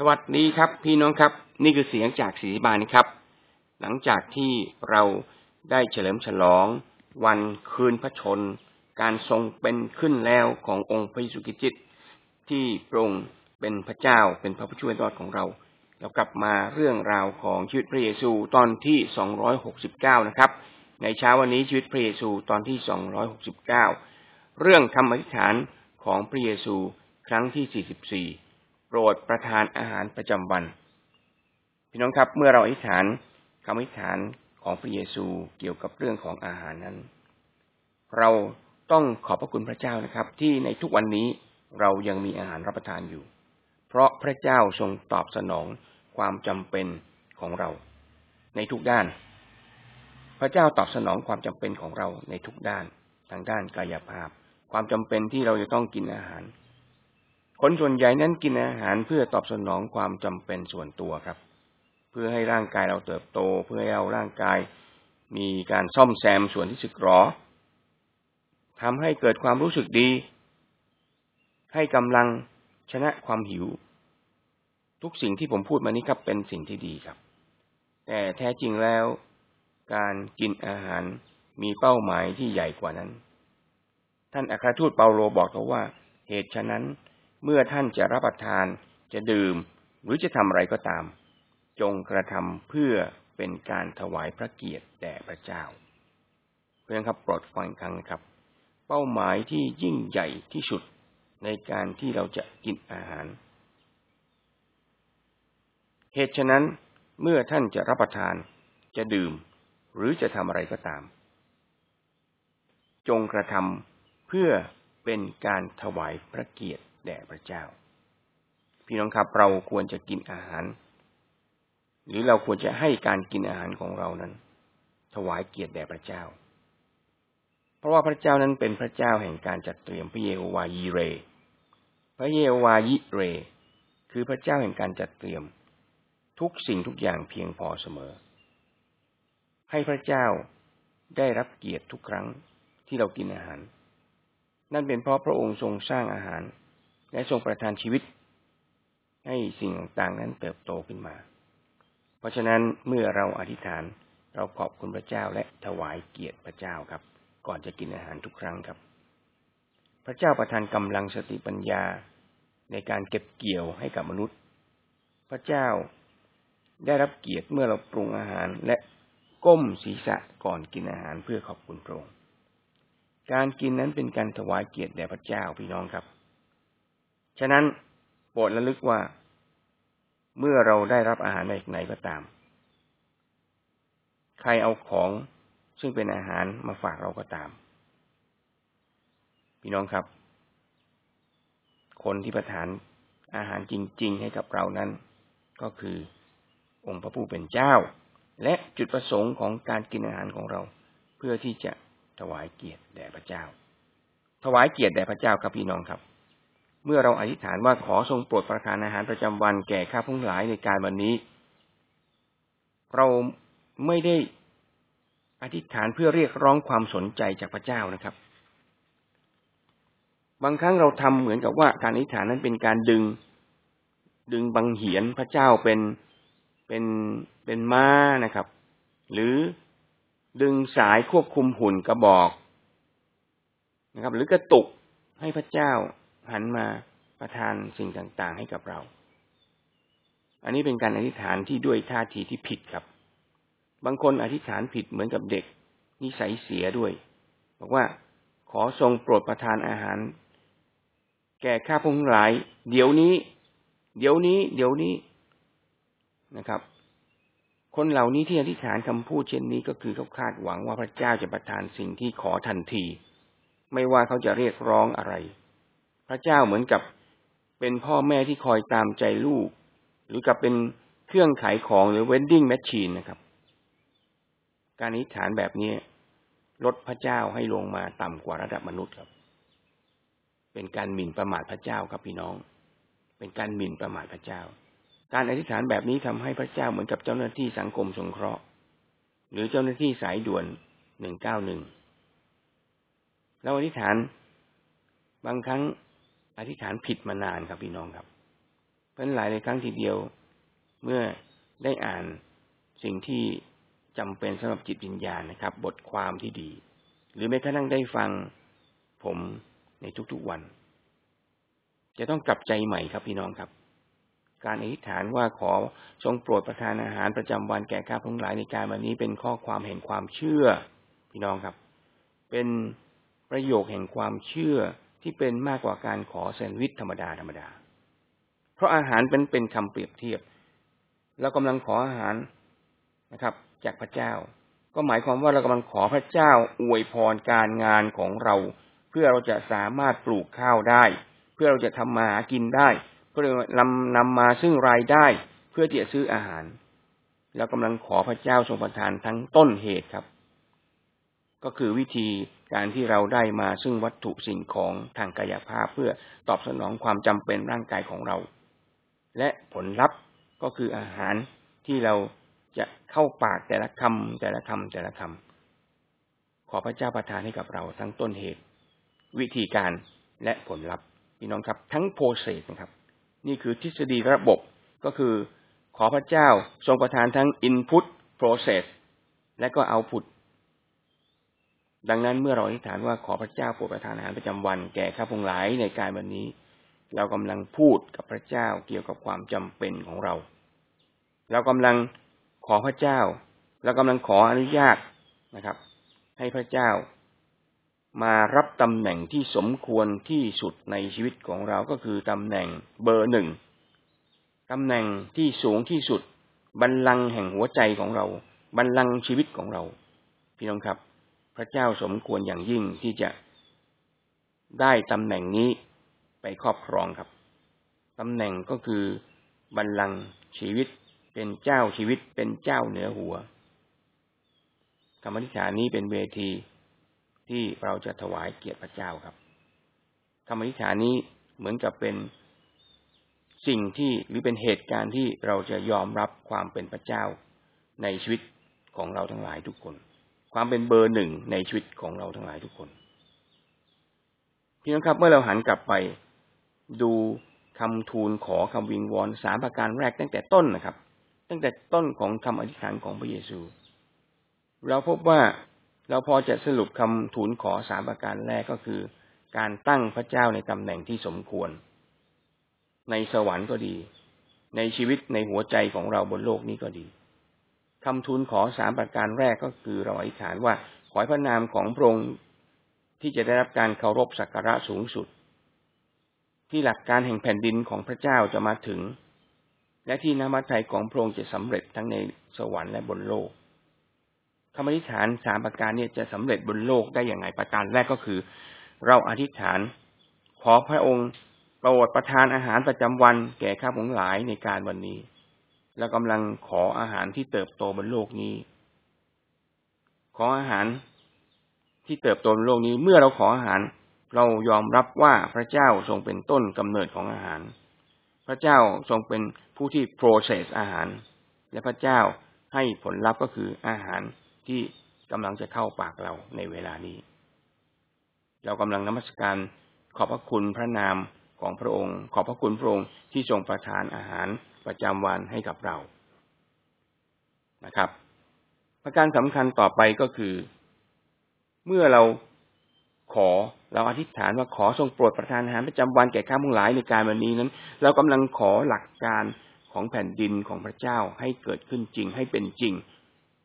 สวัสดีครับ พี่น้องครับ นี่คือเสียงจากศรีบาลนะครับ หลังจากที่เราได้เฉลิมฉลอง วันคืนพระชน การทรงเป็นขึ้นแล้วขององค์พระเยซูคริสต์ที่พระองค์เป็นพระเจ้าเป็นพระผู้ช่วยรอดของเรา เรากลับมาเรื่องราวของชีวิตพระเยซูตอนที่สองร้อยหกสิบเก้านะครับ ในเช้าวันนี้ชีวิตพระเยซูตอนที่สองร้อยหกสิบเก้าเรื่องคำอธิษฐานของพระเยซูครั้งที่สี่สิบสี่ โปรดประทานอาหารประจำวัน พี่น้องครับเมื่อเราอธิษฐานคำอธิษฐานของพระเยซูเกี่ยวกับเรื่องของอาหารนั้น เราต้องขอบพระคุณพระเจ้านะครับ ที่ในทุกวันนี้เรายังมีอาหารรับประทานอยู่ เพราะพระเจ้าทรงตอบสนองความจำเป็นของเรา ในทุกด้าน พระเจ้าตอบสนองความจำเป็นของเราในทุกด้าน ทางด้านกายภาพ ความจำเป็นที่เราจะต้องกินอาหาร คนส่วนใหญ่นั้นกินอาหารเพื่อตอบสนองความจำเป็นส่วนตัวครับ เพื่อให้ร่างกายเราเติบโต เพื่อให้เราร่างกายมีการซ่อมแซมส่วนที่สึกหรอทำให้เกิดความรู้สึกดี ให้กำลังชนะความหิว ทุกสิ่งที่ผมพูดมานี้ครับเป็นสิ่งที่ดีครับ แต่แท้จริงแล้ว การกินอาหารมีเป้าหมายที่ใหญ่กว่านั้น ท่านอัครทูตเปาโลบอกเราว่า เหตุฉะนั้น เมื่อท่านจะรับประทาน จะดื่ม หรือจะทำอะไรก็ตาม จงกระทำเพื่อเป็นการถวายพระเกียรติแด่พระเจ้า เพื่อนครับโปรดฟังครั้งครับ เป้าหมายที่ยิ่งใหญ่ที่สุดในการที่เราจะกินอาหาร เหตุฉะนั้นเมื่อท่านจะรับประทาน จะดื่ม หรือจะทำอะไรก็ตาม จงกระทำเพื่อเป็นการถวายพระเกียรติ แด่พระเจ้า พี่น้องครับเราควรจะกินอาหาร หรือเราควรจะให้การกินอาหารของเรานั้น ถวายเกียรติแด่พระเจ้า เพราะว่าพระเจ้านั้นเป็นพระเจ้าแห่งการจัดเตรียมพระเยโฮวายีเร พระเยโฮวายิเร คือพระเจ้าแห่งการจัดเตรียม ทุกสิ่งทุกอย่างเพียงพอเสมอ ให้พระเจ้าได้รับเกียรติทุกครั้งที่เรากินอาหาร นั่นเป็นเพราะพระองค์ทรงสร้างอาหาร และทรงประทานชีวิต ให้สิ่งต่างๆนั้นเติบโตขึ้นมา เพราะฉะนั้นเมื่อเราอธิษฐานเราขอบคุณพระเจ้าและถวายเกียรติพระเจ้าครับ ก่อนจะกินอาหารทุกครั้งครับ พระเจ้าประทานกำลังสติปัญญาในการเก็บเกี่ยวให้กับมนุษย์ พระเจ้าได้รับเกียรติเมื่อเราปรุงอาหารและก้มศีรษะก่อนกินอาหารเพื่อขอบคุณพระองค์ การกินนั้นเป็นการถวายเกียรติแด่พระเจ้าพี่น้องครับ ฉะนั้นโปรดระลึกว่า เมื่อเราได้รับอาหารในไหนก็ตาม ใครเอาของซึ่งเป็นอาหารมาฝากเราก็ตาม พี่น้องครับ คนที่ประทานอาหารจริง ๆ ให้กับเรานั้น ก็คือองค์พระผู้เป็นเจ้า และจุดประสงค์ของการกินอาหารของเรา เพื่อที่จะถวายเกียรติแด่พระเจ้า ถวายเกียรติแด่พระเจ้าครับพี่น้องครับ เมื่อเราอธิษฐานว่าขอทรงโปรดประทานอาหารประจำวันแก่ข้าพุ่งหลายในการวันนี้ เราไม่ได้อธิษฐานเพื่อเรียกร้องความสนใจจากพระเจ้านะครับ บางครั้งเราทำเหมือนกับว่าการอธิษฐานนั้นเป็นการดึง ดึงบังเหียนพระเจ้าเป็นเป็นเป็นม้านะครับ หรือดึงสายควบคุมหุ่นกระบอกนะครับ หรือกระตุกให้พระเจ้า หันมาประทานสิ่งต่างๆ ให้กับเรา อันนี้เป็นการอธิษฐานที่ด้วยท่าทีที่ผิดครับ บางคนอธิษฐานผิดเหมือนกับเด็ก นิสัยเสียด้วย บอกว่าขอทรงโปรดประทานอาหาร แก่ข้าพงหลาย เดี๋ยวนี้ เดี๋ยวนี้ เดี๋ยวนี้นะครับ คนเหล่านี้ที่อธิษฐานคำพูดเช่นนี้ก็คือเขาคาดหวังว่าพระเจ้าจะประทานสิ่งที่ขอทันที ไม่ว่าเขาจะเรียกร้องอะไร พระเจ้าเหมือนกับเป็นพ่อแม่ที่คอยตามใจลูก หรือกับเป็นเครื่องขายของหรือเวนดิ้งแมชชีนนะครับ การนิฐานแบบนี้ลดพระเจ้าให้ลงมาต่ำกว่าระดับมนุษย์ครับ เป็นการหมิ่นประมาทพระเจ้าครับพี่น้อง เป็นการหมิ่นประมาทพระเจ้า การอธิษฐานแบบนี้ทำให้พระเจ้าเหมือนกับเจ้าหน้าที่สังคมสงเคราะห์ หรือเจ้าหน้าที่สายด่วนหนึ่งเก้าหนึ่งเราอธิษฐาน บางครั้ง อธิษฐานผิดมานานครับพี่น้องครับเพราะหลายในครั้งทีเดียวเมื่อได้อ่านสิ่งที่จำเป็นสำหรับจิตวิญญาณนะครับ บทความที่ดี หรือแม้กระทั่งได้ฟังผมในทุกๆวัน จะต้องกลับใจใหม่ครับพี่น้องครับ การอธิษฐานว่าขอทรงโปรดประทานอาหารประจำวันแก่ข้าพงหลายในการวันนี้เป็นข้อความแห่งความเชื่อ พี่น้องครับ เป็นประโยคแห่งความเชื่อ ที่เป็นมากกว่าการขอแซนด์วิชธรรมดาธรรมดา เพราะอาหารเป็นเป็นคำเปรียบเทียบเรากำลังขออาหารนะครับ จากพระเจ้า ก็หมายความว่าเรากำลังขอพระเจ้าอวยพรการงานของเรา เพื่อเราจะสามารถปลูกข้าวได้ เพื่อเราจะทำมาหากินได้ เพื่อนำนำมาซึ่งรายได้ เพื่อที่จะซื้ออาหารเรากำลังขอพระเจ้าทรงประทานทั้งต้นเหตุครับ ก็คือวิธี การที่เราได้มาซึ่งวัตถุสิ่งของทางกายภาพเพื่อตอบสนองความจำเป็นร่างกายของเรา และผลลัพธ์ก็คืออาหารที่เราจะเข้าปากแต่ละคำแต่ละคำแต่ละคำขอพระเจ้าประทานให้กับเราทั้งต้นเหตุ วิธีการและผลลัพธ์พี่น้องครับ ทั้งโปรเซสนะครับ นี่คือทฤษฎีระบบก็คือ ขอพระเจ้าทรงประทานทั้ง input process และก็ output ดังนั้นเมื่อเราอธิษฐานว่าขอพระเจ้าโปรดประทานอาหารประจำวันแก่ข้าพงหลายในการวันนี้ เรากำลังพูดกับพระเจ้าเกี่ยวกับความจำเป็นของเรา เรากำลังขอพระเจ้าเรากำลังขออนุญาตนะครับ ให้พระเจ้า มารับตำแหน่งที่สมควรที่สุดในชีวิตของเราก็คือตำแหน่งเบอร์หนึ่งตำแหน่งที่สูงที่สุดบัลลังก์แห่งหัวใจของเรา บัลลังก์ชีวิตของเรา พี่น้องครับ พระเจ้าสมควรอย่างยิ่งที่จะได้ตำแหน่งนี้ไปครอบครองครับตำแหน่งก็คือบัลลังก์ชีวิตเป็นเจ้าชีวิตเป็นเจ้าเหนือหัวธรรมนิฐานนี้เป็นเวทีที่เราจะถวายเกียรติพระเจ้าครับธรรมนิฐานนี้เหมือนกับเป็นสิ่งที่หรือเป็นเหตุการณ์ที่เราจะยอมรับความเป็นพระเจ้าในชีวิตของเราทั้งหลายทุกคน ความเป็นเบอร์หนึ่งในชีวิตของเราทั้งหลายทุกคนพี่น้องครับเมื่อเราหันกลับไปดูคำทูลขอคำวิงวอนสามประการแรกตั้งแต่ต้นนะครับ ตั้งแต่ต้นของคำอธิษฐานของพระเยซู เราพบว่าเราพอจะสรุปคำทูลขอสามประการแรกก็คือ การตั้งพระเจ้าในตำแหน่งที่สมควร ในสวรรค์ก็ดี ในชีวิตในหัวใจของเราบนโลกนี้ก็ดี คำทูลขอสามประการแรกก็คือเราอธิษฐานว่า ขอพระนามของพระองค์ที่จะได้รับการเคารพสักการะสูงสุด ที่หลักการแห่งแผ่นดินของพระเจ้าจะมาถึง และที่น้ำมัทไทยของพระองค์จะสำเร็จทั้งในสวรรค์และบนโลกคำอธิษฐานสามประการนี้จะสำเร็จบนโลกได้อย่างไรประการแรกก็คือ เราอธิษฐาน ขอพระองค์โปรดประทานอาหารประจำวันแก่ข้าพงหลายในการวันนี้ เรากำลังขออาหารที่เติบโตบนโลกนี้ ขออาหารที่เติบโตบนโลกนี้ เมื่อเราขออาหาร เรายอมรับว่าพระเจ้าทรงเป็นต้นกำเนิดของอาหาร พระเจ้าทรงเป็นผู้ที่ process อาหาร และพระเจ้าให้ผลลัพธ์ก็คืออาหารที่กำลังจะเข้าปากเราในเวลานี้ เรากำลังนมัสการขอบพระคุณพระนามของพระองค์ ขอบพระคุณพระองค์ที่ทรงประทานอาหาร ประจำวันให้กับเรานะครับ ประการสำคัญต่อไปก็คือ เมื่อเราขอเราอธิษฐานว่าขอทรงโปรดประทานอาหารประจำวันแก่ข้ามุงหลายในการวันนี้นั้น เรากำลังขอหลักการของแผ่นดินของพระเจ้าให้เกิดขึ้นจริงให้เป็นจริง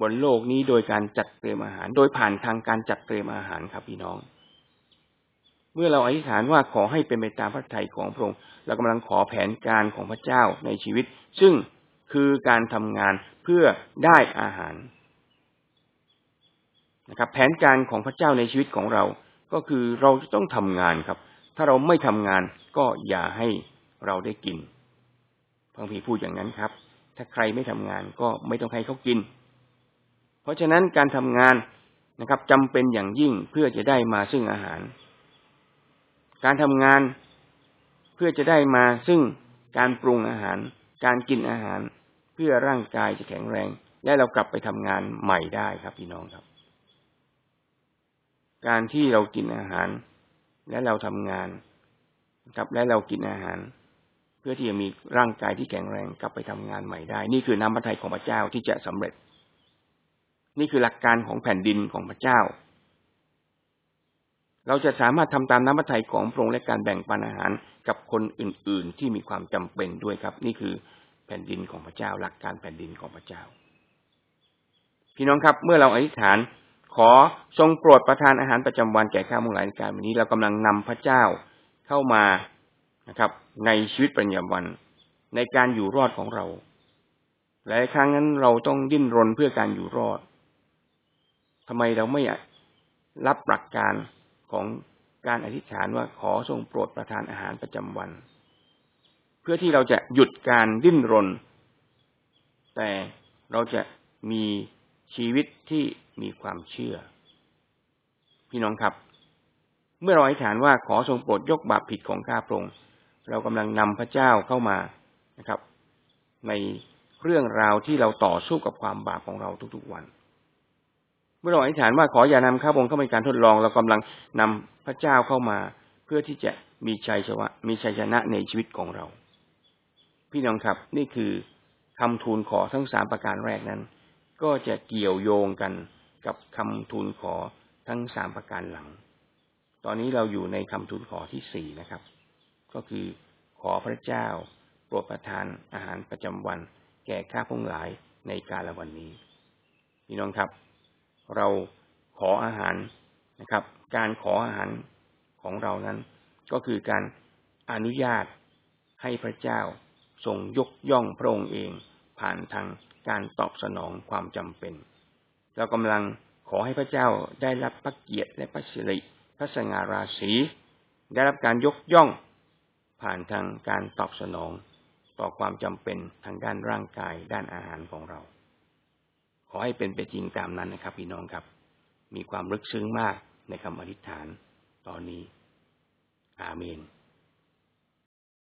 บนโลกนี้โดยการจัดเตรียมอาหาร โดยผ่านทางการจัดเตรียมอาหารครับพี่น้อง มื่อเราอธิษฐานว่าขอให้เป็นไปตามพระทัยของพระองค์เรากำลังขอแผนการของพระเจ้าในชีวิต ซึ่งคือการทำงานเพื่อได้อาหารนะครับ แผนการของพระเจ้าในชีวิตของเรา ก็คือเราจะต้องทำงานครับ ถ้าเราไม่ทำงานก็อย่าให้เราได้กินพระพีพูดอย่างนั้นครับ ถ้าใครไม่ทำงานก็ไม่ต้องให้เขากิน เพราะฉะนั้นการทำงานนะครับจำเป็นอย่างยิ่งเพื่อจะได้มาซึ่งอาหาร การทำงานเพื่อจะได้มาซึ่งการปรุงอาหาร การกินอาหาร เพื่อร่างกายจะแข็งแรง และเรากลับไปทำงานใหม่ได้ครับพี่น้องครับ การที่เรากินอาหาร และเราทำงานครับและเรากินอาหาร เพื่อที่จะมีร่างกายที่แข็งแรงกลับไปทำงานใหม่ได้ นี่คือน้ำพระทัยของพระเจ้าที่จะสำเร็จ นี่คือหลักการของแผ่นดินของพระเจ้า เราจะสามารถทำตามน้ำพระทัยของพระองค์และการแบ่งปันอาหารกับคนอื่น ๆ ที่มีความจำเป็นด้วยครับ นี่คือแผ่นดินของพระเจ้าหลักการแผ่นดินของพระเจ้า พี่น้องครับ เมื่อเราอธิษฐานขอทรงโปรดประทานอาหารประจำวันแก่ข้ามุ่งหลายในการวันนี้เรากำลังนำพระเจ้าเข้ามานะครับ ในชีวิตประจำวันในการอยู่รอดของเราหลายครั้งนั้นเราต้องดิ้นรนเพื่อการอยู่รอดทำไมเราไม่รับหลักการ ของการอธิษฐานว่าขอทรงโปรดประทานอาหารประจำวัน เพื่อที่เราจะหยุดการดิ้นรน แต่เราจะมีชีวิตที่มีความเชื่อ พี่น้องครับ เมื่อเราอธิษฐานว่าขอทรงโปรดยกบาปผิดของข้าพระองค์เรากำลังนำพระเจ้าเข้ามานะครับ ในเรื่องราวที่เราต่อสู้กับความบาปของเราทุกๆวัน เมื่อเราอธิษฐานว่าขออย่านำข้าพงเข้าในการทดลองเรากำลังนำพระเจ้าเข้ามาเพื่อที่จะมีชัยชนะมีชัยชนะในชีวิตของเรา พี่น้องครับนี่คือคำทูลขอทั้งสามประการแรกนั้น ก็จะเกี่ยวโยงกันกับคำทูลขอทั้งสามประการหลัง ตอนนี้เราอยู่ในคำทูลขอที่สี่นะครับ ก็คือขอพระเจ้าโปรดประทานอาหารประจำวัน แก่ข้าพงหลายในกาลวันนี้ พี่น้องครับ เราขออาหารนะครับ การขออาหารของเรานั้น ก็คือการอนุญาตให้พระเจ้าทรงยกย่องพระองค์เองผ่านทางการตอบสนองความจำเป็น เรากำลังขอให้พระเจ้าได้รับพระเกียรติและพระสิริพระสง่าราศีได้รับการยกย่อง ผ่านทางการตอบสนอง ต่อความจำเป็นทางด้านร่างกายด้านอาหารของเรา ขอให้เป็นไปจริงตามนั้นนะครับ พี่น้องครับ มีความลึกซึ้งมากในคำอธิษฐานตอนนี้ อาเมน